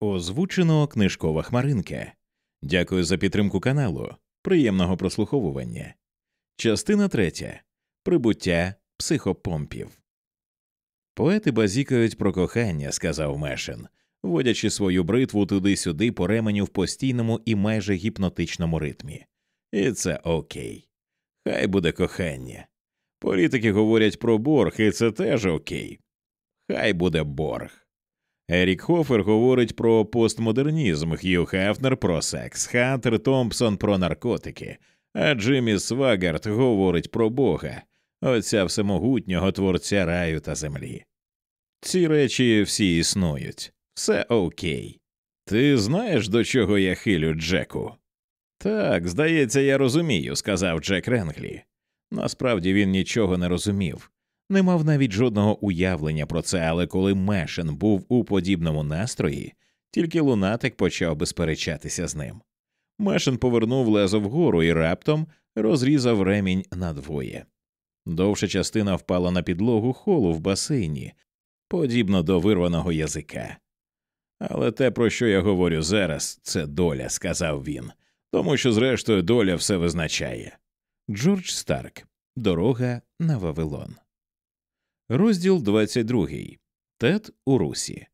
Озвучено книжкова хмаринка. Дякую за підтримку каналу. Приємного прослуховування. Частина третя. Прибуття психопомпів. Поети базікають про кохання, сказав Мешин, водячи свою бритву туди-сюди по ременю в постійному і майже гіпнотичному ритмі. І це окей. Хай буде кохання. Політики говорять про борг, і це теж окей. Хай буде борг. Ерік Хофер говорить про постмодернізм, Хью Хафнер про секс, Хантер Томпсон про наркотики, а Джиммі Свагард говорить про Бога, отця всемогутнього творця раю та землі. Ці речі всі існують, все окей. Ти знаєш, до чого я хилю, Джеку? Так, здається, я розумію, сказав Джек Ренглі. Насправді він нічого не розумів не мав навіть жодного уявлення про це, але коли Мешен був у подібному настрої, тільки лунатик почав би сперечатися з ним. Мешен повернув лезо вгору і раптом розрізав ремінь надвоє. Довша частина впала на підлогу холу в басейні, подібно до вирваного язика. Але те, про що я говорю зараз, це доля, сказав він, тому що, зрештою, доля все визначає. Джордж Старк Дорога на Вавилон. Розділ 22. Тед у русі.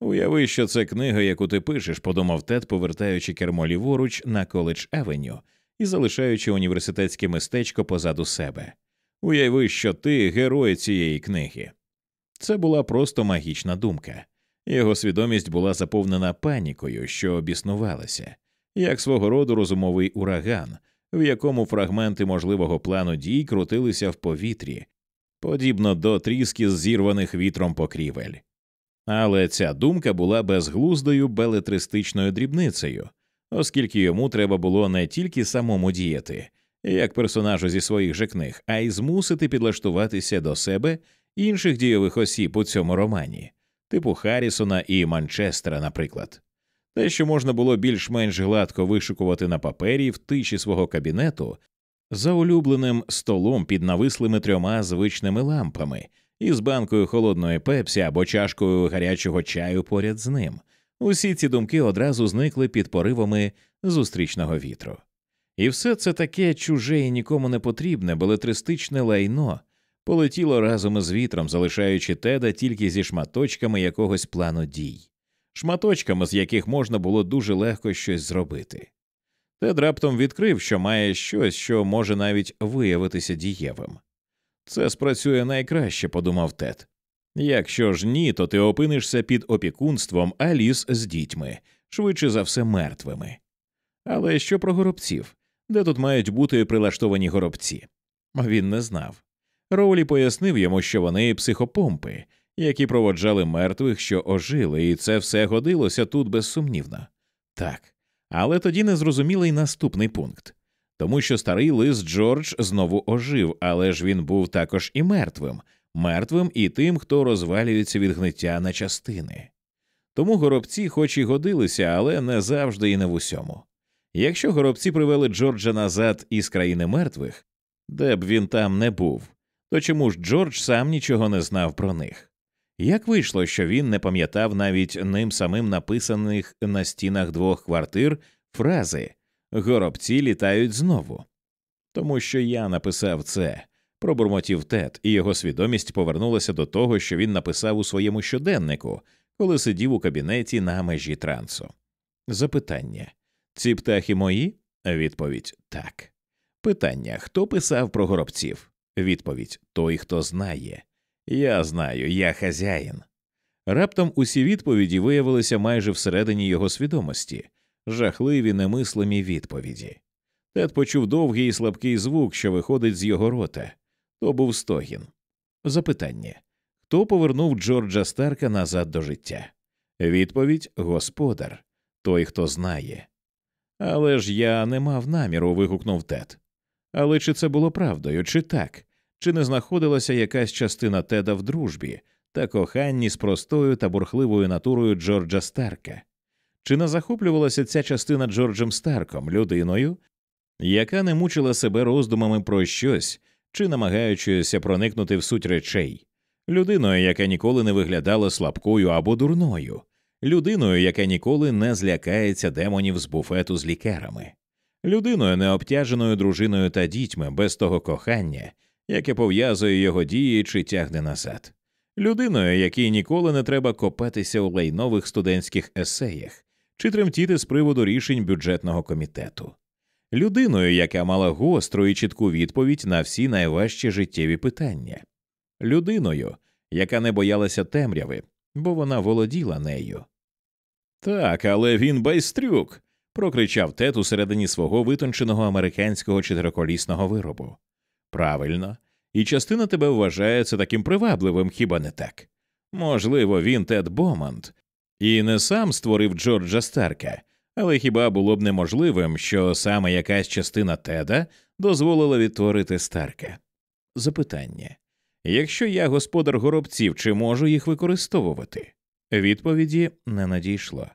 Уяви, що це книга, яку ти пишеш, подумав Тед, повертаючи кермо ліворуч на коледж Авеню і залишаючи університетське мистечко позаду себе. Уяви, що ти герой цієї книги. Це була просто магічна думка. Його свідомість була заповнена панікою, що обіснувалася, як свого роду розумовий ураган, в якому фрагменти можливого плану дій крутилися в повітрі подібно до тріски зірваних вітром покрівель. Але ця думка була безглуздою белетристичною дрібницею, оскільки йому треба було не тільки самому діяти, як персонажу зі своїх же книг, а й змусити підлаштуватися до себе інших дійових осіб у цьому романі, типу Харрісона і Манчестера, наприклад. Те, що можна було більш-менш гладко вишукувати на папері в тиші свого кабінету, за улюбленим столом під навислими трьома звичними лампами із банкою холодної пепсі або чашкою гарячого чаю поряд з ним. Усі ці думки одразу зникли під поривами зустрічного вітру. І все це таке чуже і нікому не потрібне, белетристичне лайно полетіло разом із вітром, залишаючи теда тільки зі шматочками якогось плану дій, шматочками, з яких можна було дуже легко щось зробити. Тед раптом відкрив, що має щось, що може навіть виявитися дієвим. Це спрацює найкраще, подумав Тед. Якщо ж ні, то ти опинишся під опікунством Аліс з дітьми, швидше за все мертвими. Але що про горобців? Де тут мають бути прилаштовані горобці? Він не знав. Роулі пояснив йому, що вони психопомпи, які проводжали мертвих, що ожили, і це все годилося тут безсумнівно. Так, але тоді не зрозумілий наступний пункт тому що старий лис Джордж знову ожив, але ж він був також і мертвим, мертвим і тим, хто розвалюється від гниття на частини. Тому горобці, хоч і годилися, але не завжди і не в усьому. Якщо горобці привели Джорджа назад із країни мертвих, де б він там не був, то чому ж Джордж сам нічого не знав про них? Як вийшло, що він не пам'ятав навіть ним самим написаних на стінах двох квартир фрази Горобці літають знову? Тому що я написав це, пробурмотів Тед, і його свідомість повернулася до того, що він написав у своєму щоденнику, коли сидів у кабінеті на межі трансу. Запитання ці птахи мої? Відповідь так. Питання хто писав про горобців? Відповідь той, хто знає. Я знаю, я хазяїн. Раптом усі відповіді виявилися майже всередині його свідомості, жахливі немислимі відповіді. Тед почув довгий і слабкий звук, що виходить з його рота. То був стогін. Запитання хто повернув Джорджа Старка назад до життя? Відповідь Господар, той, хто знає. Але ж я не мав наміру. вигукнув Тед. Але чи це було правдою, чи так? Чи не знаходилася якась частина Теда в дружбі та коханні з простою та бурхливою натурою Джорджа Старка, чи не захоплювалася ця частина Джорджем Старком, людиною, яка не мучила себе роздумами про щось чи намагаючися проникнути в суть речей, людиною, яка ніколи не виглядала слабкою або дурною, людиною, яка ніколи не злякається демонів з буфету з лікерами, людиною, необтяженою дружиною та дітьми без того кохання, яке пов'язує його дії чи тягне назад, людиною, якій ніколи не треба копатися у лайнових студентських есеях чи тремтіти з приводу рішень бюджетного комітету, людиною, яка мала гостру і чітку відповідь на всі найважчі життєві питання, людиною, яка не боялася темряви, бо вона володіла нею. Так, але він байстрюк. прокричав Тед усередині свого витонченого американського чотириколісного виробу. Правильно, і частина тебе вважає це таким привабливим, хіба не так? Можливо, він Тед Бомонд, і не сам створив Джорджа Старка, але хіба було б неможливим, що саме якась частина Теда дозволила відтворити Старка? Запитання якщо я господар горобців, чи можу їх використовувати? Відповіді не надійшло.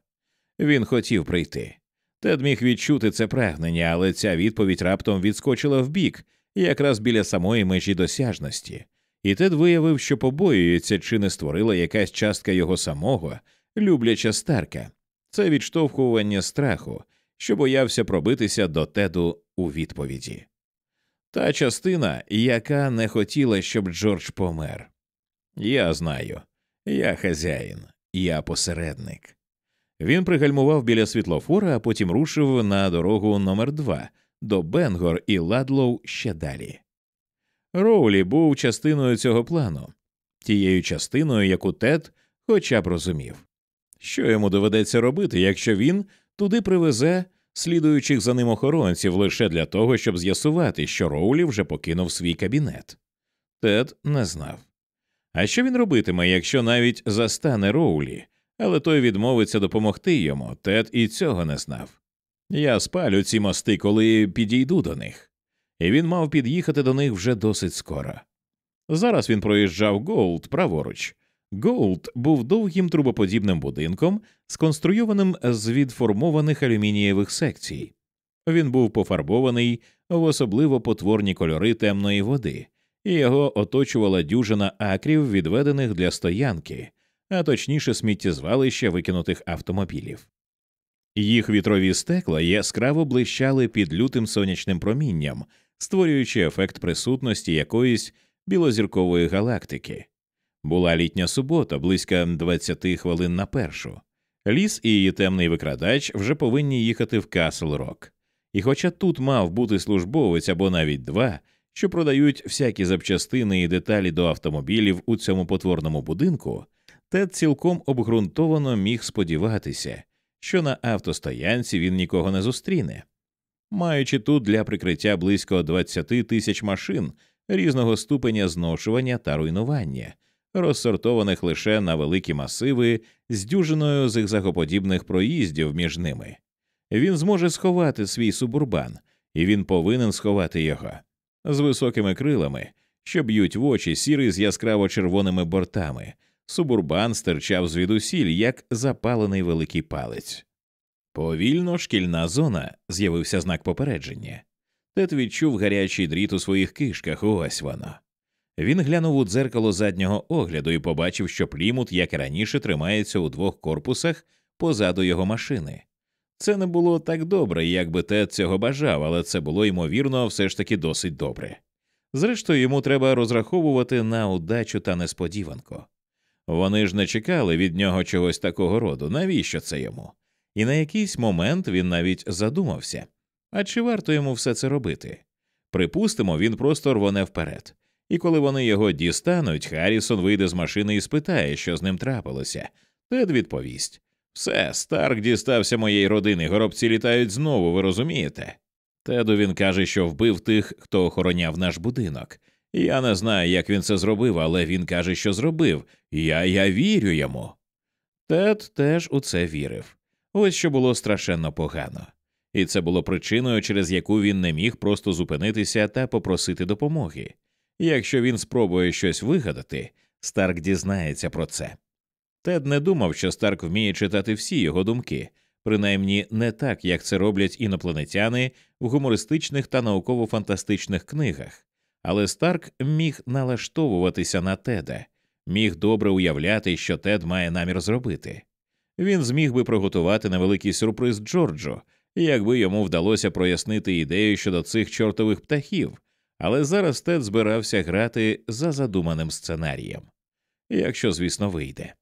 Він хотів прийти. Тед міг відчути це прагнення, але ця відповідь раптом відскочила вбік, якраз біля самої межі досяжності, і Тед виявив, що побоюється, чи не створила якась частка його самого, любляча старка, це відштовхування страху, що боявся пробитися до Теду у відповіді. Та частина, яка не хотіла, щоб Джордж помер. Я знаю, я хазяїн, я посередник. Він пригальмував біля світлофора, а потім рушив на дорогу номер 2 до Бенгор і Ладлоу ще далі. Роулі був частиною цього плану, тією частиною, яку Тед хоча б розумів, що йому доведеться робити, якщо він туди привезе слідуючих за ним охоронців лише для того, щоб з'ясувати, що Роулі вже покинув свій кабінет. Тед не знав. А що він робитиме, якщо навіть застане Роулі, але той відмовиться допомогти йому, Тед і цього не знав. Я спалю ці мости, коли підійду до них, і він мав під'їхати до них вже досить скоро. Зараз він проїжджав Голд праворуч. Голд був довгим трубоподібним будинком, сконструйованим з відформованих алюмінієвих секцій. Він був пофарбований в особливо потворні кольори темної води, і його оточувала дюжина акрів, відведених для стоянки, а точніше сміттєзвалища викинутих автомобілів. Їх вітрові стекла яскраво блищали під лютим сонячним промінням, створюючи ефект присутності якоїсь білозіркової галактики. Була літня субота, близько 20 хвилин на першу. Ліс і її темний викрадач вже повинні їхати в Касл Рок. І хоча тут мав бути службовець або навіть два, що продають всякі запчастини і деталі до автомобілів у цьому потворному будинку, Тед цілком обґрунтовано міг сподіватися, що на автостоянці він нікого не зустріне. Маючи тут для прикриття близько 20 тисяч машин різного ступеня зношування та руйнування, розсортованих лише на великі масиви з дюжиною зигзагоподібних проїздів між ними, він зможе сховати свій субурбан, і він повинен сховати його з високими крилами, що б'ють в очі сірий з яскраво червоними бортами. Субурбан стирчав звідусіль, як запалений великий палець. Повільно шкільна зона з'явився знак попередження. Тед відчув гарячий дріт у своїх кишках, ось воно. Він глянув у дзеркало заднього огляду і побачив, що плімут, як і раніше, тримається у двох корпусах позаду його машини. Це не було так добре, як би Тед цього бажав, але це було ймовірно все ж таки досить добре. Зрештою, йому треба розраховувати на удачу та несподіванку. Вони ж не чекали від нього чогось такого роду, навіщо це йому? І на якийсь момент він навіть задумався а чи варто йому все це робити? Припустимо, він просто рвоне вперед. І коли вони його дістануть, Харрісон вийде з машини і спитає, що з ним трапилося. Тед відповість все, Старк дістався моєї родини, горобці літають знову, ви розумієте? Теду він каже, що вбив тих, хто охороняв наш будинок. Я не знаю, як він це зробив, але він каже, що зробив, я я вірю йому. Тед теж у це вірив. Ось що було страшенно погано, і це було причиною, через яку він не міг просто зупинитися та попросити допомоги. Якщо він спробує щось вигадати, Старк дізнається про це. Тед не думав, що Старк вміє читати всі його думки, принаймні не так, як це роблять інопланетяни в гумористичних та науково-фантастичних книгах, але Старк міг налаштовуватися на Теда, міг добре уявляти, що Тед має намір зробити. Він зміг би приготувати невеликий сюрприз Джорджу, якби йому вдалося прояснити ідею щодо цих чортових птахів, але зараз Тед збирався грати за задуманим сценарієм, якщо, звісно, вийде.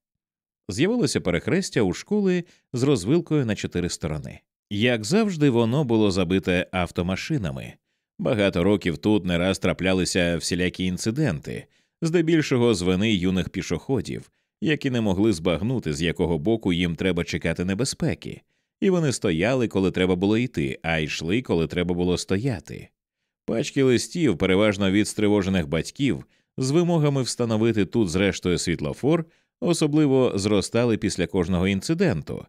З'явилося перехрестя у школи з розвилкою на чотири сторони. Як завжди, воно було забите автомашинами. Багато років тут не раз траплялися всілякі інциденти, здебільшого з вини юних пішоходів, які не могли збагнути, з якого боку їм треба чекати небезпеки, і вони стояли, коли треба було йти, а йшли, коли треба було стояти. Пачки листів, переважно від стривожених батьків, з вимогами встановити тут, зрештою, світлофор, особливо зростали після кожного інциденту,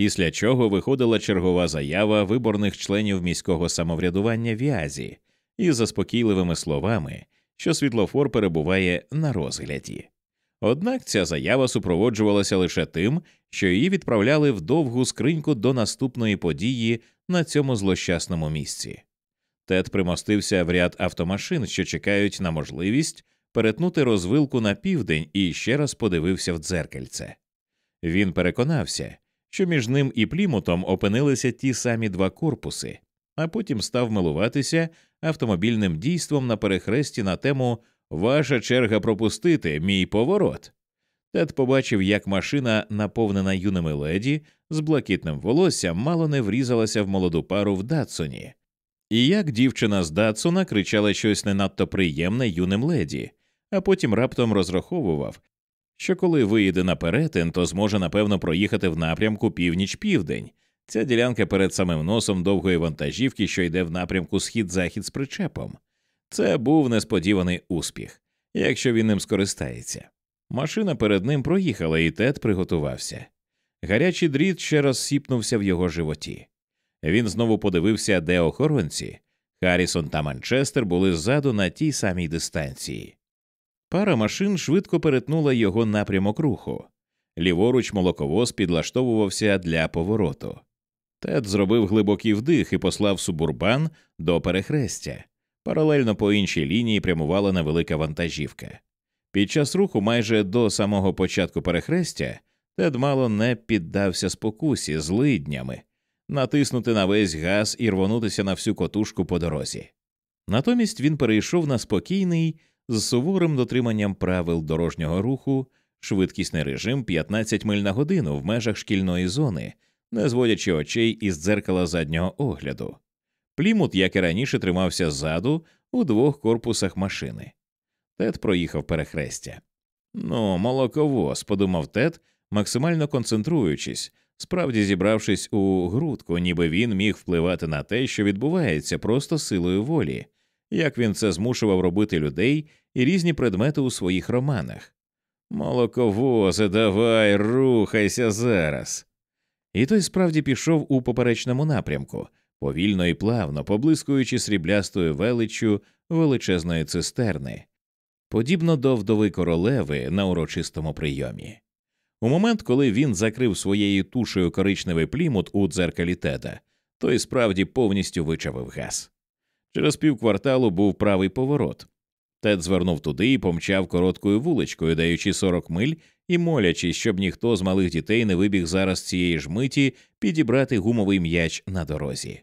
після чого виходила чергова заява виборних членів міського самоврядування В'язі із заспокійливими словами, що світлофор перебуває на розгляді. Однак ця заява супроводжувалася лише тим, що її відправляли в довгу скриньку до наступної події на цьому злощасному місці. Тед примостився в ряд автомашин, що чекають на можливість перетнути розвилку на південь і ще раз подивився в дзеркальце. Він переконався, що між ним і плімутом опинилися ті самі два корпуси, а потім став милуватися автомобільним дійством на перехресті на тему Ваша черга пропустити мій поворот. Тед побачив, як машина, наповнена юними леді, з блакитним волоссям, мало не врізалася в молоду пару в Датсоні, і як дівчина з Датсона кричала щось не надто приємне юним леді, а потім раптом розраховував, що коли виїде на перетин, то зможе напевно проїхати в напрямку північ-південь. Ця ділянка перед самим носом довгої вантажівки, що йде в напрямку схід-захід з причепом. Це був несподіваний успіх, якщо він ним скористається. Машина перед ним проїхала, і Тед приготувався. Гарячий дріт ще раз сіпнувся в його животі. Він знову подивився, де охоронці. Харрісон та Манчестер були ззаду на тій самій дистанції. Пара машин швидко перетнула його напрямок руху. Ліворуч молоковоз підлаштовувався для повороту. Тед зробив глибокий вдих і послав субурбан до перехрестя. Паралельно по іншій лінії прямувала невелика вантажівка. Під час руху, майже до самого початку перехрестя, Тед мало не піддався спокусі злиднями, натиснути на весь газ і рвонутися на всю котушку по дорозі. Натомість він перейшов на спокійний, з суворим дотриманням правил дорожнього руху, швидкісний режим 15 миль на годину в межах шкільної зони, не зводячи очей із дзеркала заднього огляду. Плімут, як і раніше, тримався ззаду у двох корпусах машини. Тед проїхав перехрестя. Ну, молоковоз, подумав Тед, максимально концентруючись, справді зібравшись у грудку, ніби він міг впливати на те, що відбувається просто силою волі, як він це змушував робити людей і різні предмети у своїх романах. Молоковозе, давай, рухайся зараз. І той справді пішов у поперечному напрямку, повільно і плавно, поблискуючи сріблястою величчю величезної цистерни, подібно до вдови королеви на урочистому прийомі. У момент, коли він закрив своєю тушею коричневий плімут у дзеркалі теда, той справді повністю вичавив газ. Через півкварталу був правий поворот. Тед звернув туди і помчав короткою вуличкою, даючи 40 миль і молячись, щоб ніхто з малих дітей не вибіг зараз цієї ж миті підібрати гумовий м'яч на дорозі.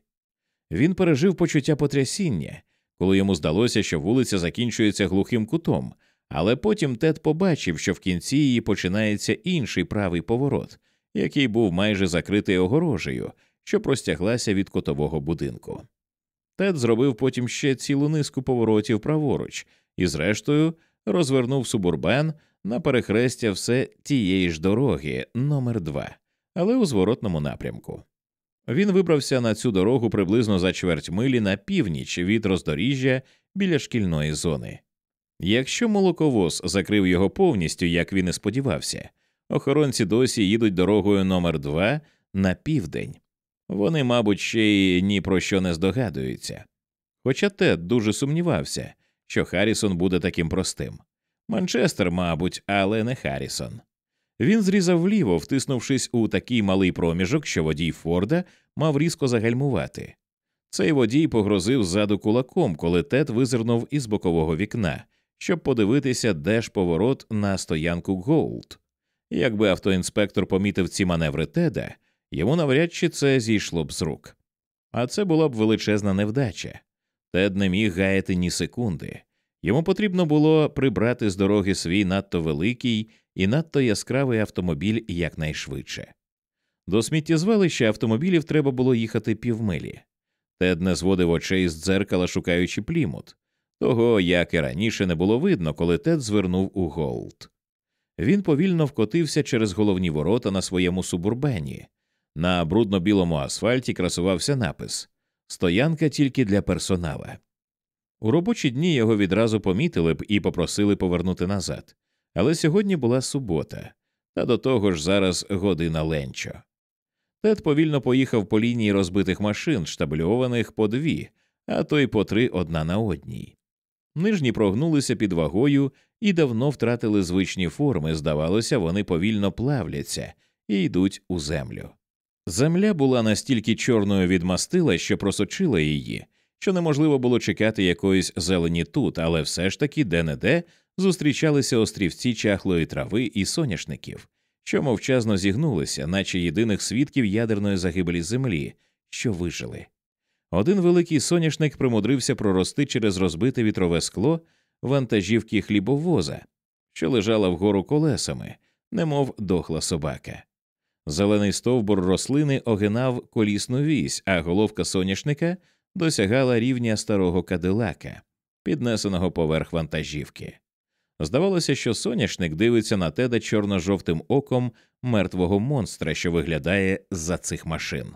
Він пережив почуття потрясіння, коли йому здалося, що вулиця закінчується глухим кутом, але потім Тед побачив, що в кінці її починається інший правий поворот, який був майже закритий огорожею, що простяглася від котового будинку. Тед зробив потім ще цілу низку поворотів праворуч і, зрештою, розвернув субурбан на перехрестя все тієї ж дороги, номер 2 але у зворотному напрямку. Він вибрався на цю дорогу приблизно за чверть милі на північ від роздоріжжя біля шкільної зони. Якщо молоковоз закрив його повністю, як він і сподівався, охоронці досі їдуть дорогою номер 2 на південь. Вони, мабуть, ще й ні про що не здогадуються. Хоча Тед дуже сумнівався, що Харрісон буде таким простим. Манчестер, мабуть, але не Харрісон. Він зрізав вліво, втиснувшись у такий малий проміжок, що водій Форда мав різко загальмувати. Цей водій погрозив ззаду кулаком, коли Тед визирнув із бокового вікна, щоб подивитися, де ж поворот на стоянку Голд. Якби автоінспектор помітив ці маневри Теда, йому навряд чи це зійшло б з рук. А це була б величезна невдача. Тед не міг гаяти ні секунди. Йому потрібно було прибрати з дороги свій надто великий і надто яскравий автомобіль якнайшвидше. До сміттєзвалища автомобілів треба було їхати півмилі. Тед не зводив очей з дзеркала, шукаючи плімут, того, як і раніше не було видно, коли Тед звернув у Голд. Він повільно вкотився через головні ворота на своєму субурбені. На брудно-білому асфальті красувався напис Стоянка тільки для персонала. У робочі дні його відразу помітили б і попросили повернути назад. Але сьогодні була субота, та до того ж зараз година ленчо. Тед повільно поїхав по лінії розбитих машин, штабльованих по дві, а то й по три одна на одній. Нижні прогнулися під вагою і давно втратили звичні форми, здавалося, вони повільно плавляться і йдуть у землю. Земля була настільки чорною від мастила, що просочила її, що неможливо було чекати якоїсь зелені тут, але все ж таки де не де зустрічалися острівці чахлої трави і соняшників, що мовчазно зігнулися, наче єдиних свідків ядерної загибелі землі, що вижили. Один великий соняшник примудрився прорости через розбите вітрове скло вантажівки хлібовоза, що лежала вгору колесами, немов дохла собака. Зелений стовбур рослини огинав колісну вісь, а головка соняшника досягала рівня старого кадилака, піднесеного поверх вантажівки. Здавалося, що соняшник дивиться на теда чорно-жовтим оком мертвого монстра, що виглядає з-за цих машин.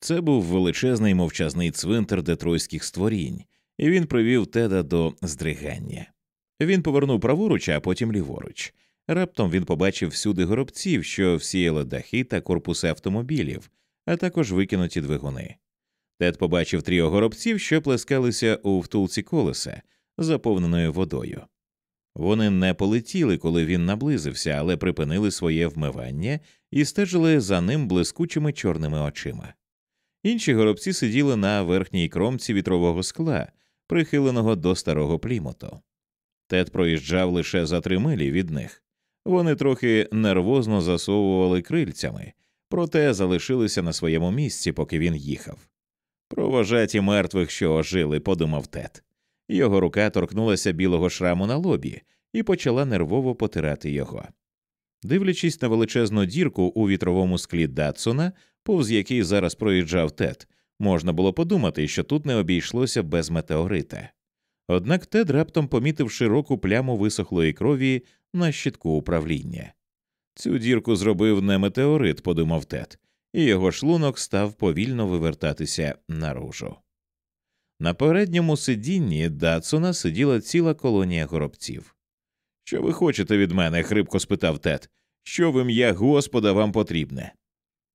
Це був величезний мовчазний цвинтар детройських створінь, і він привів теда до здригання. Він повернув праворуч, а потім ліворуч. Раптом він побачив всюди горобців, що всіяли дахи та корпуси автомобілів, а також викинуті двигуни. Тед побачив тріо горобців, що плескалися у втулці колеса, заповненою водою. Вони не полетіли, коли він наблизився, але припинили своє вмивання і стежили за ним блискучими чорними очима. Інші горобці сиділи на верхній кромці вітрового скла, прихиленого до старого плімоту. Тед проїжджав лише за три милі від них. Вони трохи нервозно засовували крильцями, проте залишилися на своєму місці, поки він їхав. Провожаті мертвих, що ожили, подумав Тед. Його рука торкнулася білого шраму на лобі і почала нервово потирати його. Дивлячись на величезну дірку у вітровому склі Датсона, повз який зараз проїжджав Тед, можна було подумати, що тут не обійшлося без метеорита. Однак Тед раптом помітив широку пляму висохлої крові на щитку управління. Цю дірку зробив не метеорит, подумав Тед, і його шлунок став повільно вивертатися наружу. На передньому сидінні Датсона сиділа ціла колонія горобців. Що ви хочете від мене? хрипко спитав Тед. Що в ім'я Господа вам потрібне?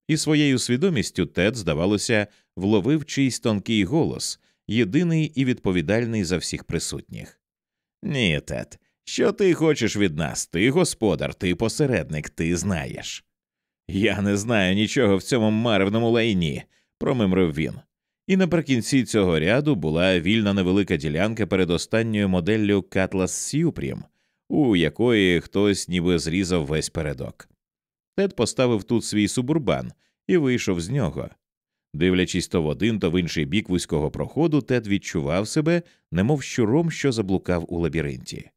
І своєю свідомістю Тед, здавалося, вловив чийсь тонкий голос, єдиний і відповідальний за всіх присутніх. Ні, Тед, що ти хочеш від нас? Ти господар, ти посередник, ти знаєш. Я не знаю нічого в цьому маревному лайні, промимрив він. І наприкінці цього ряду була вільна невелика ділянка перед останньою моделлю Cutlass Supreme, у якої хтось ніби зрізав весь передок. Тед поставив тут свій субурбан і вийшов з нього. Дивлячись то в один, то в інший бік вузького проходу, Тед відчував себе, немов щуром, що заблукав у лабіринті.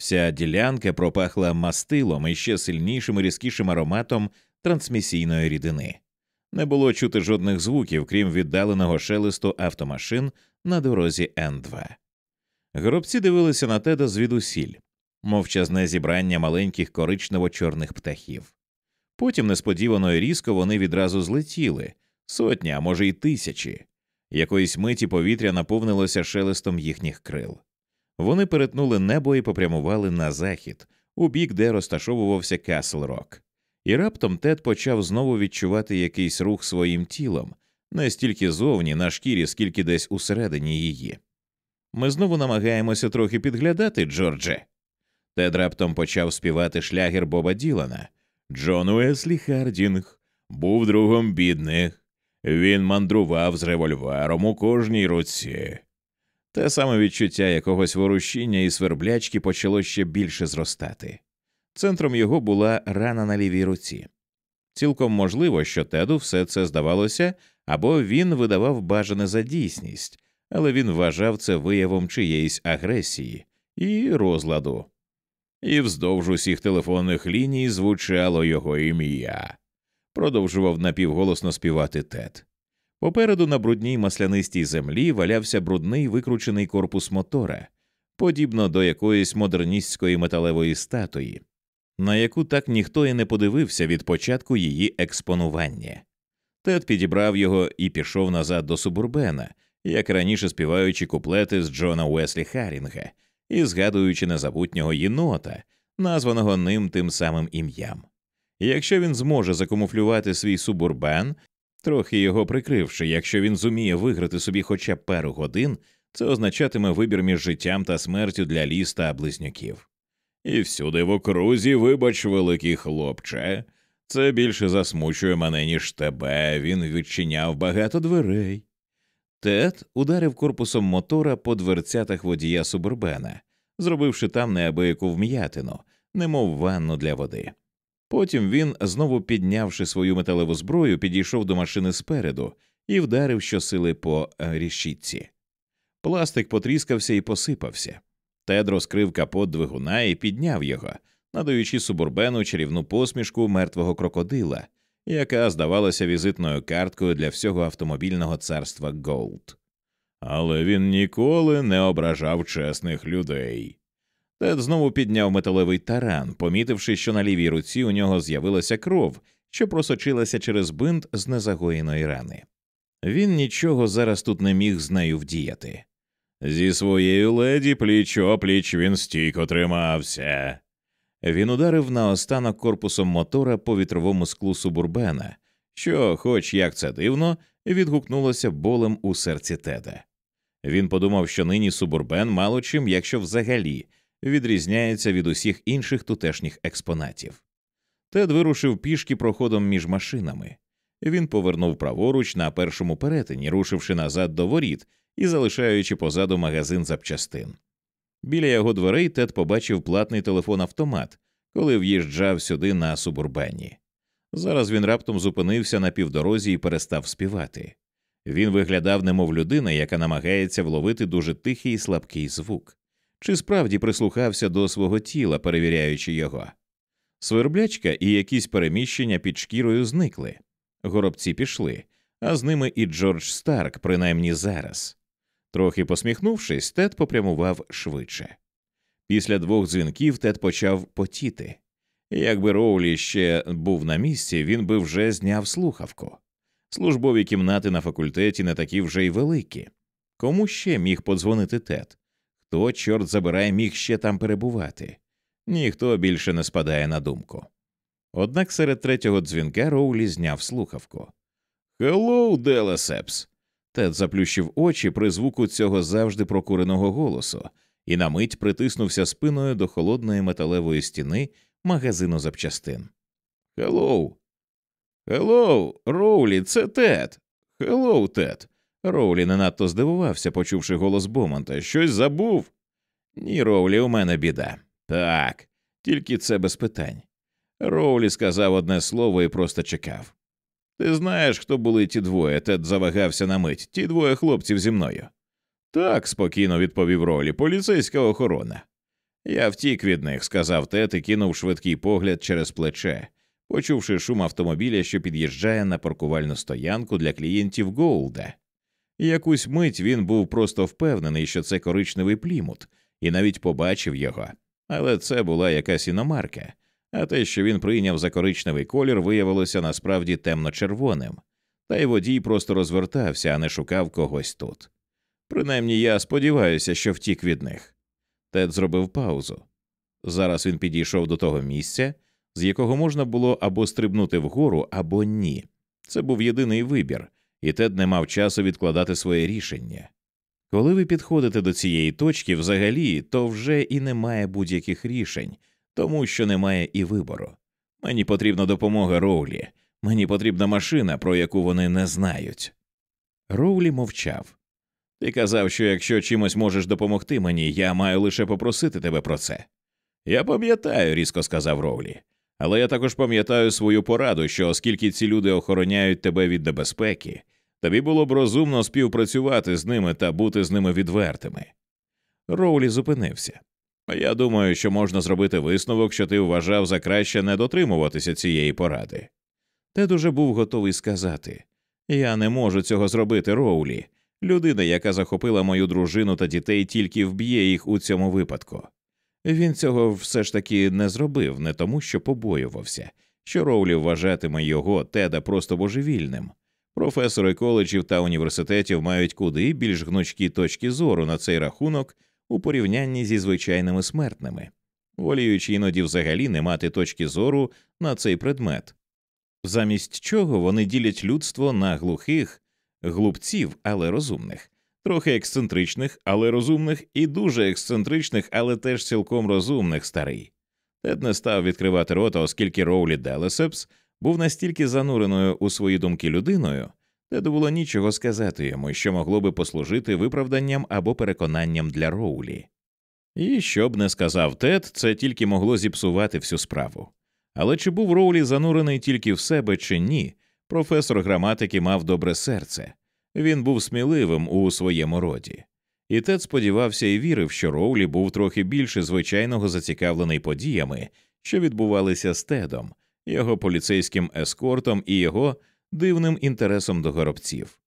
Вся ділянка пропахла мастилом і ще сильнішим і різкішим ароматом трансмісійної рідини. Не було чути жодних звуків, крім віддаленого шелесту автомашин на дорозі Н2. Горобці дивилися на теда звідусіль, мовчазне зібрання маленьких коричнево-чорних птахів. Потім несподівано і різко вони відразу злетіли сотня, а може й тисячі. Якоїсь миті повітря наповнилося шелестом їхніх крил. Вони перетнули небо і попрямували на захід, у бік, де розташовувався Касл Рок. І раптом Тед почав знову відчувати якийсь рух своїм тілом, не стільки зовні на шкірі, скільки десь усередині її. Ми знову намагаємося трохи підглядати, Джордже. Тед раптом почав співати шлягер Боба Ділана. Джон Уеслі Хардінг був другом бідних. Він мандрував з револьвером у кожній руці. Те саме відчуття якогось ворушіння і сверблячки почало ще більше зростати. Центром його була рана на лівій руці. Цілком можливо, що Теду все це здавалося, або він видавав бажане за дійсність, але він вважав це виявом чиєїсь агресії і розладу. І вздовж усіх телефонних ліній звучало його ім'я, продовжував напівголосно співати Тед. Попереду на брудній маслянистій землі валявся брудний викручений корпус мотора, подібно до якоїсь модерністської металевої статуї, на яку так ніхто і не подивився від початку її експонування. Тед підібрав його і пішов назад до Субурбена, як раніше співаючи куплети з Джона Уеслі Харінга і згадуючи незабутнього єнота, названого ним тим самим ім'ям. Якщо він зможе закамуфлювати свій субурбан, трохи його прикривши, якщо він зуміє виграти собі хоча б пару годин, це означатиме вибір між життям та смертю для ліс та близнюків. І всюди в окрузі, вибач, великий хлопче, це більше засмучує мене, ніж тебе. Він відчиняв багато дверей. Тед ударив корпусом мотора по дверцятах водія Субурбена, зробивши там неабияку вм'ятину, немов ванну для води. Потім він, знову піднявши свою металеву зброю, підійшов до машини спереду і вдарив щосили по е, решітці. Пластик потріскався і посипався. Тед розкрив капот двигуна і підняв його, надаючи субурбену чарівну посмішку мертвого крокодила, яка здавалася візитною карткою для всього автомобільного царства Голд. Але він ніколи не ображав чесних людей. Тед знову підняв металевий таран, помітивши, що на лівій руці у нього з'явилася кров, що просочилася через бинт з незагоєної рани. Він нічого зараз тут не міг з нею вдіяти. Зі своєю леді пліч опліч він стійко тримався. Він ударив наостанок корпусом мотора по вітровому склу субурбена, що, хоч як це дивно, відгукнулося болем у серці Теда. Він подумав, що нині субурбен мало чим, якщо взагалі відрізняється від усіх інших тутешніх експонатів. Тед вирушив пішки проходом між машинами. Він повернув праворуч на першому перетині, рушивши назад до воріт і залишаючи позаду магазин запчастин. Біля його дверей Тед побачив платний телефон автомат, коли в'їжджав сюди на субурбені. Зараз він раптом зупинився на півдорозі і перестав співати. Він виглядав, немов людина, яка намагається вловити дуже тихий і слабкий звук, чи справді прислухався до свого тіла, перевіряючи його. Сверблячка і якісь переміщення під шкірою зникли. Горобці пішли, а з ними і Джордж Старк, принаймні зараз. Трохи посміхнувшись, Тед попрямував швидше. Після двох дзвінків Тед почав потіти. Якби Роулі ще був на місці, він би вже зняв слухавку. Службові кімнати на факультеті не такі вже й великі. Кому ще міг подзвонити Тед? Хто, чорт забирає, міг ще там перебувати? Ніхто більше не спадає на думку. Однак серед третього дзвінка Роулі зняв слухавку. «Hello, Делесепс!» Тед заплющив очі при звуку цього завжди прокуреного голосу і на мить притиснувся спиною до холодної металевої стіни магазину запчастин. Хеллоу. Хеллоу, Роулі, це Тед. Hello, Тед. Роулі не надто здивувався, почувши голос Бомонта. Щось забув? Ні, Роулі, у мене біда. Так, тільки це без питань. Роулі сказав одне слово і просто чекав. Ти знаєш, хто були ті двоє, Тед завагався на мить, ті двоє хлопців зі мною. Так, спокійно відповів Ролі, поліцейська охорона. Я втік від них, сказав Тед і кинув швидкий погляд через плече, почувши шум автомобіля, що під'їжджає на паркувальну стоянку для клієнтів Голда. Якусь мить він був просто впевнений, що це коричневий плімут, і навіть побачив його, але це була якась іномарка, а те, що він прийняв за коричневий колір, виявилося насправді темно-червоним, та й водій просто розвертався, а не шукав когось тут. Принаймні я сподіваюся, що втік від них. Тед зробив паузу. Зараз він підійшов до того місця, з якого можна було або стрибнути вгору, або ні. Це був єдиний вибір, і Тед не мав часу відкладати своє рішення. Коли ви підходите до цієї точки взагалі, то вже і немає будь-яких рішень, тому що немає і вибору. Мені потрібна допомога Роулі, мені потрібна машина, про яку вони не знають. Роулі мовчав. Ти казав, що якщо чимось можеш допомогти мені, я маю лише попросити тебе про це. Я пам'ятаю, різко сказав Роулі. Але я також пам'ятаю свою пораду, що оскільки ці люди охороняють тебе від небезпеки, тобі було б розумно співпрацювати з ними та бути з ними відвертими. Роулі зупинився. Я думаю, що можна зробити висновок, що ти вважав за краще не дотримуватися цієї поради. Тед уже був готовий сказати Я не можу цього зробити, Роулі. Людина, яка захопила мою дружину та дітей, тільки вб'є їх у цьому випадку. Він цього все ж таки не зробив, не тому, що побоювався, що Роулі вважатиме його теда просто божевільним. Професори коледжів та університетів мають куди більш гнучкі точки зору на цей рахунок у порівнянні зі звичайними смертними, воліючи іноді взагалі не мати точки зору на цей предмет, замість чого вони ділять людство на глухих, глупців, але розумних, трохи ексцентричних, але розумних, і дуже ексцентричних, але теж цілком розумних старий. Тед не став відкривати рота, оскільки Роулі Делесепс був настільки зануреною у свої думки людиною, Теду було нічого сказати йому, що могло би послужити виправданням або переконанням для Роулі. І що б не сказав Тед, це тільки могло зіпсувати всю справу. Але чи був Роулі занурений тільки в себе чи ні, професор граматики мав добре серце, він був сміливим у своєму роді. І Тед сподівався і вірив, що Роулі був трохи більше звичайного зацікавлений подіями, що відбувалися з Тедом, його поліцейським ескортом і його дивним інтересом до горобців.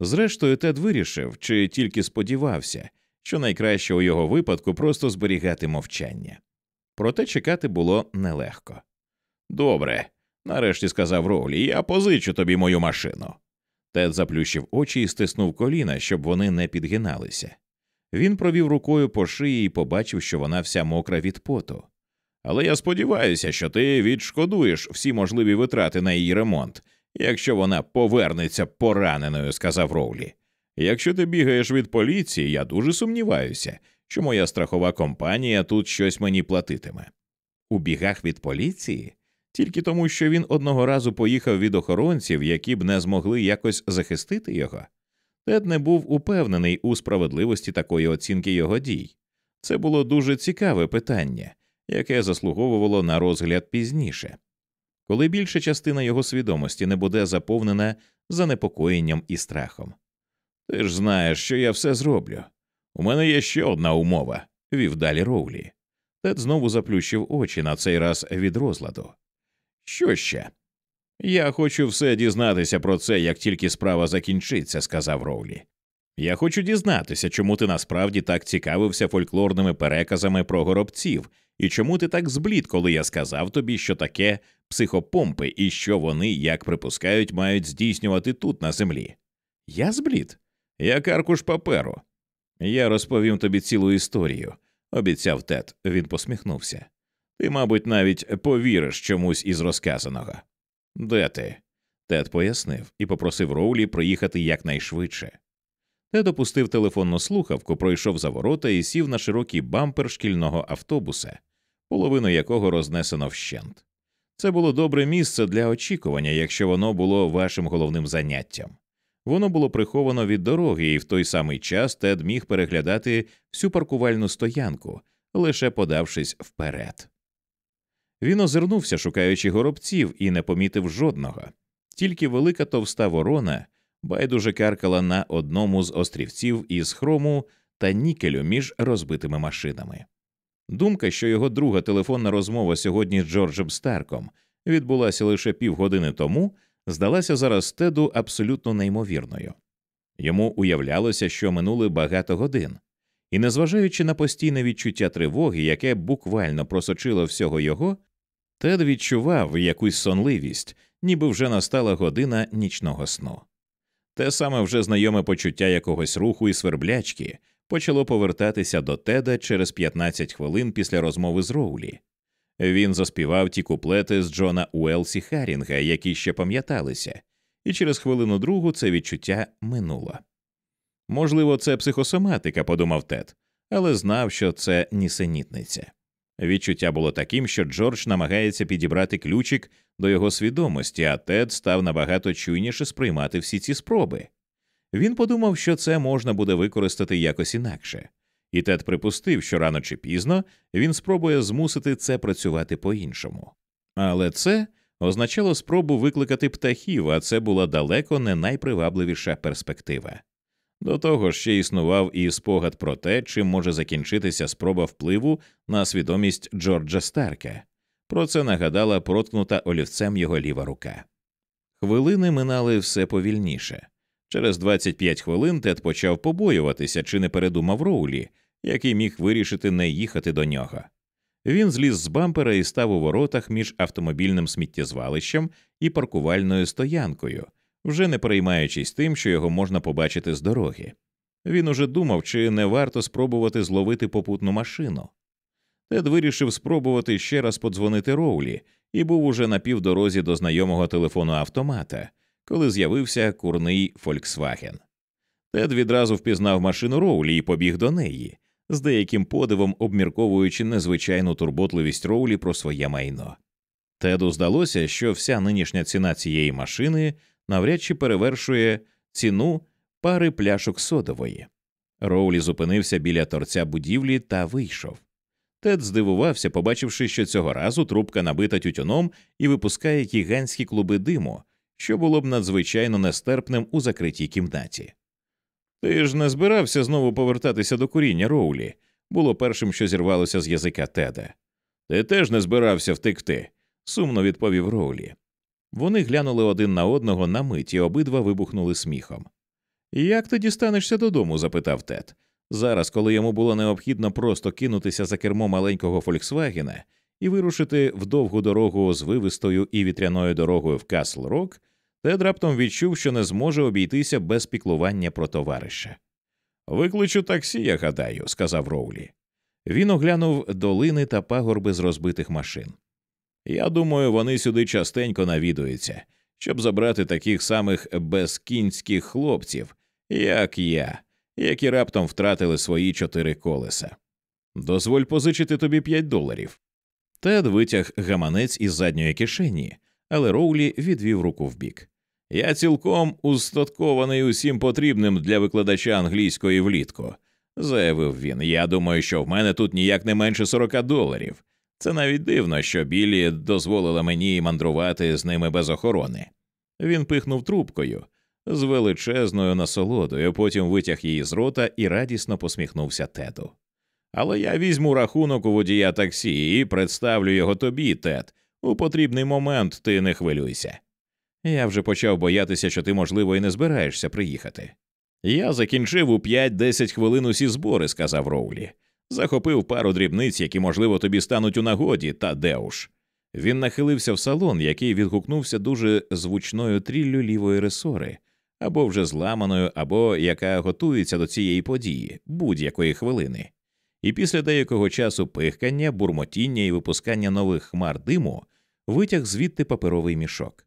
Зрештою, Тед вирішив чи тільки сподівався, що найкраще у його випадку просто зберігати мовчання. Проте чекати було нелегко. Добре, нарешті сказав Роулі, я позичу тобі мою машину. Тед заплющив очі і стиснув коліна, щоб вони не підгиналися. Він провів рукою по шиї і побачив, що вона вся мокра від поту. Але я сподіваюся, що ти відшкодуєш всі можливі витрати на її ремонт, якщо вона повернеться пораненою, сказав Роулі. Якщо ти бігаєш від поліції, я дуже сумніваюся, що моя страхова компанія тут щось мені платитиме. У бігах від поліції? Тільки тому, що він одного разу поїхав від охоронців, які б не змогли якось захистити його. Тед не був упевнений у справедливості такої оцінки його дій. Це було дуже цікаве питання, яке заслуговувало на розгляд пізніше коли більша частина його свідомості не буде заповнена занепокоєнням і страхом. Ти ж знаєш, що я все зроблю. У мене є ще одна умова, вів далі Роулі. Тед знову заплющив очі на цей раз від розладу. Що ще? Я хочу все дізнатися про це, як тільки справа закінчиться, сказав Роулі. Я хочу дізнатися, чому ти насправді так цікавився фольклорними переказами про горобців, і чому ти так зблід, коли я сказав тобі, що таке психопомпи і що вони, як припускають, мають здійснювати тут на землі? Я зблід? Як аркуш паперу. Я розповім тобі цілу історію, обіцяв Тед. Він посміхнувся. Ти, мабуть, навіть повіриш чомусь із розказаного. Де ти? Тед пояснив і попросив Роулі приїхати якнайшвидше. Тед опустив телефонну слухавку, пройшов за ворота і сів на широкий бампер шкільного автобуса, половину якого рознесено вщент. Це було добре місце для очікування, якщо воно було вашим головним заняттям. Воно було приховано від дороги, і в той самий час Тед міг переглядати всю паркувальну стоянку, лише подавшись вперед. Він озирнувся, шукаючи горобців, і не помітив жодного, тільки велика товста ворона байдуже каркала на одному з острівців із хрому та нікелю між розбитими машинами. Думка, що його друга телефонна розмова сьогодні з Джорджем Старком відбулася лише півгодини тому, здалася зараз Теду абсолютно неймовірною. Йому уявлялося, що минули багато годин, і, незважаючи на постійне відчуття тривоги, яке буквально просочило всього його, Тед відчував якусь сонливість, ніби вже настала година нічного сну. Те саме вже знайоме почуття якогось руху і сверблячки почало повертатися до Теда через 15 хвилин після розмови з Роулі. Він заспівав ті куплети з Джона Уелсі Харінга, які ще пам'яталися, і через хвилину другу це відчуття минуло. Можливо, це психосоматика, подумав Тед, але знав, що це нісенітниця. Відчуття було таким, що Джордж намагається підібрати ключик до його свідомості, а Тед став набагато чуйніше сприймати всі ці спроби. Він подумав, що це можна буде використати якось інакше, і Тед припустив, що рано чи пізно він спробує змусити це працювати по-іншому. Але це означало спробу викликати птахів, а це була далеко не найпривабливіша перспектива. До того ж ще існував і спогад про те, чим може закінчитися спроба впливу на свідомість Джорджа Старка. Про це нагадала проткнута олівцем його ліва рука. Хвилини минали все повільніше. Через 25 хвилин Тед почав побоюватися, чи не передумав Роулі, який міг вирішити не їхати до нього. Він зліз з бампера і став у воротах між автомобільним сміттєзвалищем і паркувальною стоянкою, вже не переймаючись тим, що його можна побачити з дороги. Він уже думав, чи не варто спробувати зловити попутну машину. Тед вирішив спробувати ще раз подзвонити Роулі і був уже на півдорозі до знайомого телефону автомата, коли з'явився курний Фольксваген. Тед відразу впізнав машину Роулі і побіг до неї, з деяким подивом обмірковуючи незвичайну турботливість Роулі про своє майно. Теду здалося, що вся нинішня ціна цієї машини навряд чи перевершує ціну пари пляшок содової. Роулі зупинився біля торця будівлі та вийшов. Тед здивувався, побачивши, що цього разу трубка набита тютюном і випускає гігантські клуби диму, що було б надзвичайно нестерпним у закритій кімнаті. Ти ж не збирався знову повертатися до куріння Роулі, було першим, що зірвалося з язика Теда. Ти теж не збирався втекти, сумно відповів Роулі. Вони глянули один на одного на мить і обидва вибухнули сміхом. Як ти дістанешся додому? запитав Тед. Зараз, коли йому було необхідно просто кинутися за кермо маленького Фольксвагена і вирушити в довгу дорогу з вивистою і вітряною дорогою в Касл Рок, Тед раптом відчув, що не зможе обійтися без піклування про товариша. Викличу таксі, я гадаю, сказав Роулі. Він оглянув долини та пагорби з розбитих машин. Я думаю, вони сюди частенько навідуються, щоб забрати таких самих безкінських хлопців, як я, які раптом втратили свої чотири колеса. Дозволь позичити тобі п'ять доларів. Тед витяг гаманець із задньої кишені, але Роулі відвів руку вбік. Я цілком устаткований усім потрібним для викладача англійської влітку, заявив він. Я думаю, що в мене тут ніяк не менше сорока доларів. Це навіть дивно, що Білі дозволила мені мандрувати з ними без охорони. Він пихнув трубкою з величезною насолодою, потім витяг її з рота і радісно посміхнувся Теду. Але я візьму рахунок у водія таксі і представлю його тобі, Тед. У потрібний момент ти не хвилюйся. Я вже почав боятися, що ти, можливо, і не збираєшся приїхати. Я закінчив у 5-10 хвилин усі збори, сказав Роулі. Захопив пару дрібниць, які, можливо, тобі стануть у нагоді, та де уж. Він нахилився в салон, який відгукнувся дуже звучною тріллю лівої ресори, або вже зламаною, або яка готується до цієї події будь-якої хвилини. І після деякого часу пихкання, бурмотіння і випускання нових хмар диму витяг звідти паперовий мішок.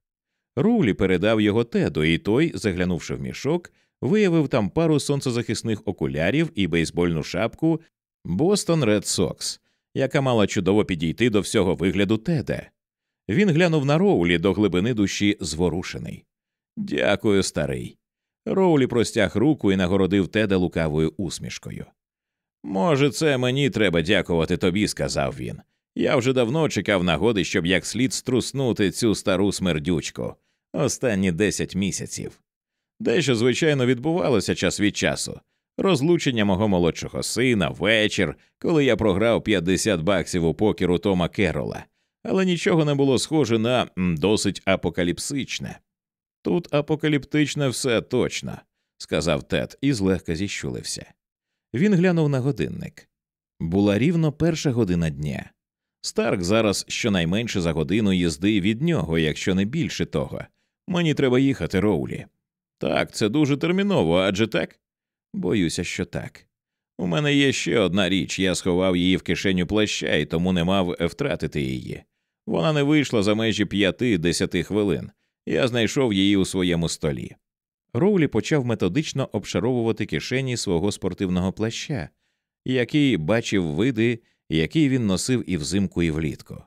Рулі передав його теду, і той, заглянувши в мішок, виявив там пару сонцезахисних окулярів і бейсбольну шапку Бостон Ред Сокс, яка мала чудово підійти до всього вигляду теда. Він глянув на Роулі до глибини душі зворушений. Дякую, старий. Роулі простяг руку і нагородив теда лукавою усмішкою. Може, це мені треба дякувати тобі, сказав він. Я вже давно чекав нагоди, щоб як слід струснути цю стару смердючку останні десять місяців. Дещо, звичайно, відбувалося час від часу. Розлучення мого молодшого сина, вечір, коли я програв 50 баксів у покеру Тома Керола, але нічого не було схоже на досить апокаліпсичне. Тут апокаліптичне все точно, сказав Тед і злегка зіщулився. Він глянув на годинник. Була рівно перша година дня. Старк зараз щонайменше за годину їзди від нього, якщо не більше того. Мені треба їхати, Роулі. Так, це дуже терміново, адже так? Боюся, що так. У мене є ще одна річ, я сховав її в кишеню плаща і тому не мав втратити її. Вона не вийшла за межі п'яти-десяти хвилин. Я знайшов її у своєму столі. Роулі почав методично обшаровувати кишені свого спортивного плаща, який бачив види, який він носив і взимку, і влітку.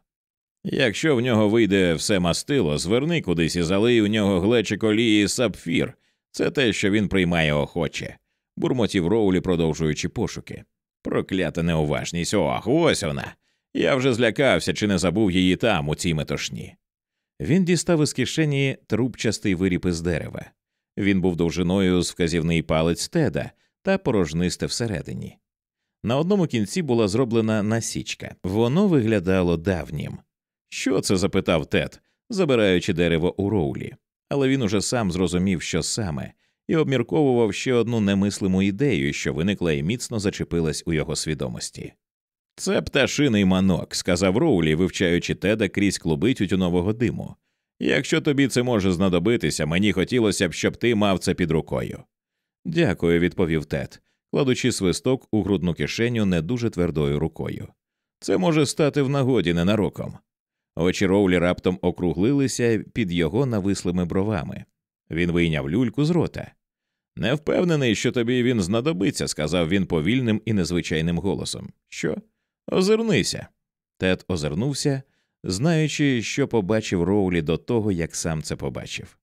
Якщо в нього вийде все мастило, зверни кудись і залий у нього глечик олії сапфір. Це те, що він приймає охоче, бурмотів Роулі, продовжуючи пошуки. Проклята неуважність. Ох, ось вона. Я вже злякався, чи не забув її там, у цій метушні. Він дістав із кишені трубчастий виріб із дерева. Він був довжиною з вказівний палець теда та порожнисте всередині. На одному кінці була зроблена насічка. Воно виглядало давнім. Що це? запитав Тед, забираючи дерево у роулі. Але він уже сам зрозумів, що саме, і обмірковував ще одну немислиму ідею, що виникла і міцно зачепилась у його свідомості. Це пташиний манок, сказав Роулі, вивчаючи теда крізь клуби тютюнового диму. Якщо тобі це може знадобитися, мені хотілося б, щоб ти мав це під рукою. Дякую, відповів Тед, кладучи свисток у грудну кишеню не дуже твердою рукою. Це може стати в нагоді ненароком. Очі Роулі раптом округлилися під його навислими бровами. Він вийняв люльку з рота. Не впевнений, що тобі він знадобиться, сказав він повільним і незвичайним голосом. Що? Озирнися. Тед озирнувся, знаючи, що побачив Роулі до того, як сам це побачив.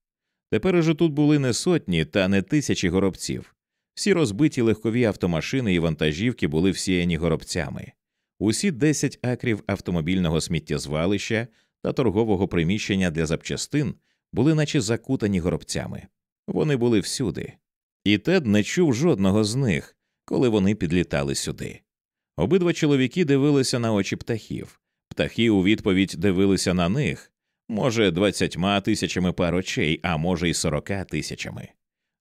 Тепер уже тут були не сотні та не тисячі горобців. Всі розбиті легкові автомашини і вантажівки були всіяні горобцями. Усі 10 акрів автомобільного сміттєзвалища та торгового приміщення для запчастин були наче закутані горобцями. Вони були всюди. І Тед не чув жодного з них, коли вони підлітали сюди. Обидва чоловіки дивилися на очі птахів, птахи у відповідь дивилися на них, може, двадцятьма тисячами пар очей, а може, й сорока тисячами.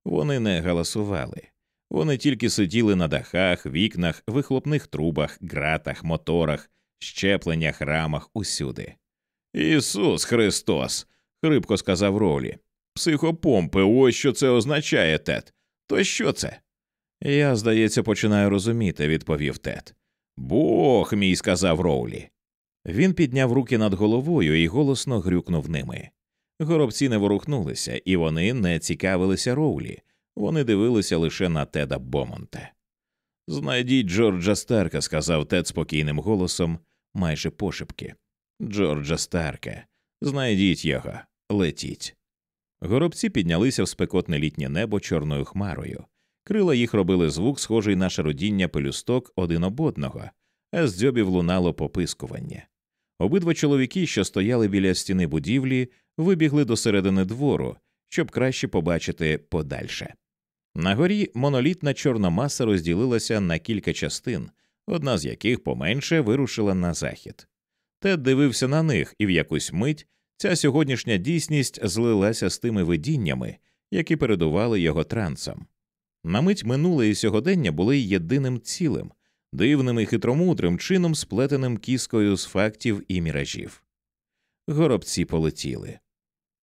Вони не галасували. Вони тільки сиділи на дахах, вікнах, вихлопних трубах, ґратах, моторах, щепленнях, рамах усюди. Ісус Христос. Хрипко сказав Ролі. Психопомпи, ось що це означає, Тед. То що це? Я, здається, починаю розуміти, відповів Тед. Бог мій, сказав Роулі. Він підняв руки над головою і голосно грюкнув ними. Горобці не ворухнулися, і вони не цікавилися Роулі, вони дивилися лише на Теда Бомонте. Знайдіть Джорджа Старка, сказав Тед спокійним голосом, майже пошепки. Джорджа Старка, знайдіть його, летіть. Горобці піднялися в спекотне літнє небо чорною хмарою. Крила їх робили звук, схожий на шародіння пелюсток один об одного, а з дзьобів лунало попискування. Обидва чоловіки, що стояли біля стіни будівлі, вибігли до середини двору, щоб краще побачити подальше. На горі монолітна чорна маса розділилася на кілька частин, одна з яких поменше вирушила на захід. Тед дивився на них, і в якусь мить ця сьогоднішня дійсність злилася з тими видіннями, які передували його трансам. На мить минуле і сьогодення були єдиним цілим, дивним і хитромудрим чином сплетеним кіскою з фактів і міражів. Горобці полетіли.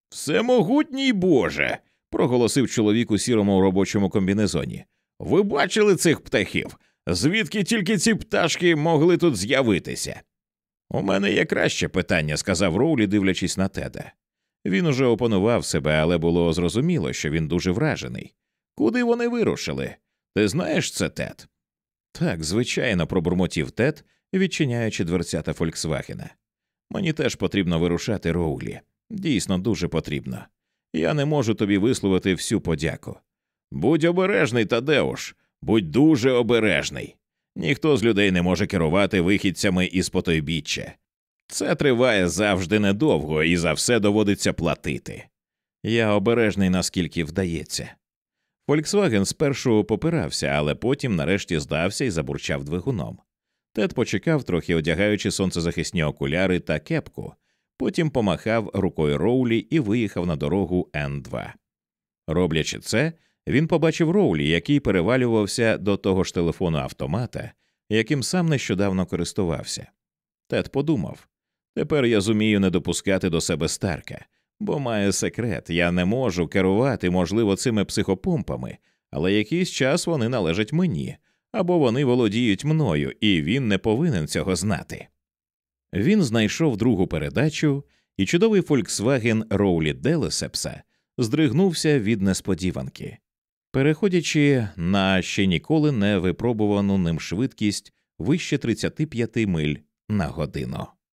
Всемогутній Боже. проголосив чоловік у сірому робочому комбінезоні. Ви бачили цих птахів? Звідки тільки ці пташки могли тут з'явитися? У мене є краще питання, сказав Роулі, дивлячись на теда. Він уже опанував себе, але було зрозуміло, що він дуже вражений. Куди вони вирушили? Ти знаєш це, Тед? Так, звичайно, пробурмотів Тед, відчиняючи дверцята Фольксвагена. Мені теж потрібно вирушати Роулі. Дійсно, дуже потрібно. Я не можу тобі висловити всю подяку. Будь обережний, Тадеуш, будь дуже обережний. Ніхто з людей не може керувати вихідцями із потойбіччя. Це триває завжди недовго і за все доводиться платити. Я обережний, наскільки вдається. Фольксваген спершу попирався, але потім нарешті здався і забурчав двигуном. Тед почекав, трохи одягаючи сонцезахисні окуляри та кепку, потім помахав рукою Роулі і виїхав на дорогу Н2. Роблячи це, він побачив Роулі, який перевалювався до того ж телефону автомата, яким сам нещодавно користувався. Тед подумав тепер я зумію не допускати до себе Старка, бо має секрет, я не можу керувати, можливо, цими психопомпами, але якийсь час вони належать мені, або вони володіють мною, і він не повинен цього знати. Він знайшов другу передачу, і чудовий Фольксваген Роулі Делесепса здригнувся від несподіванки. Переходячи на ще ніколи не випробувану ним швидкість вище 35 миль на годину.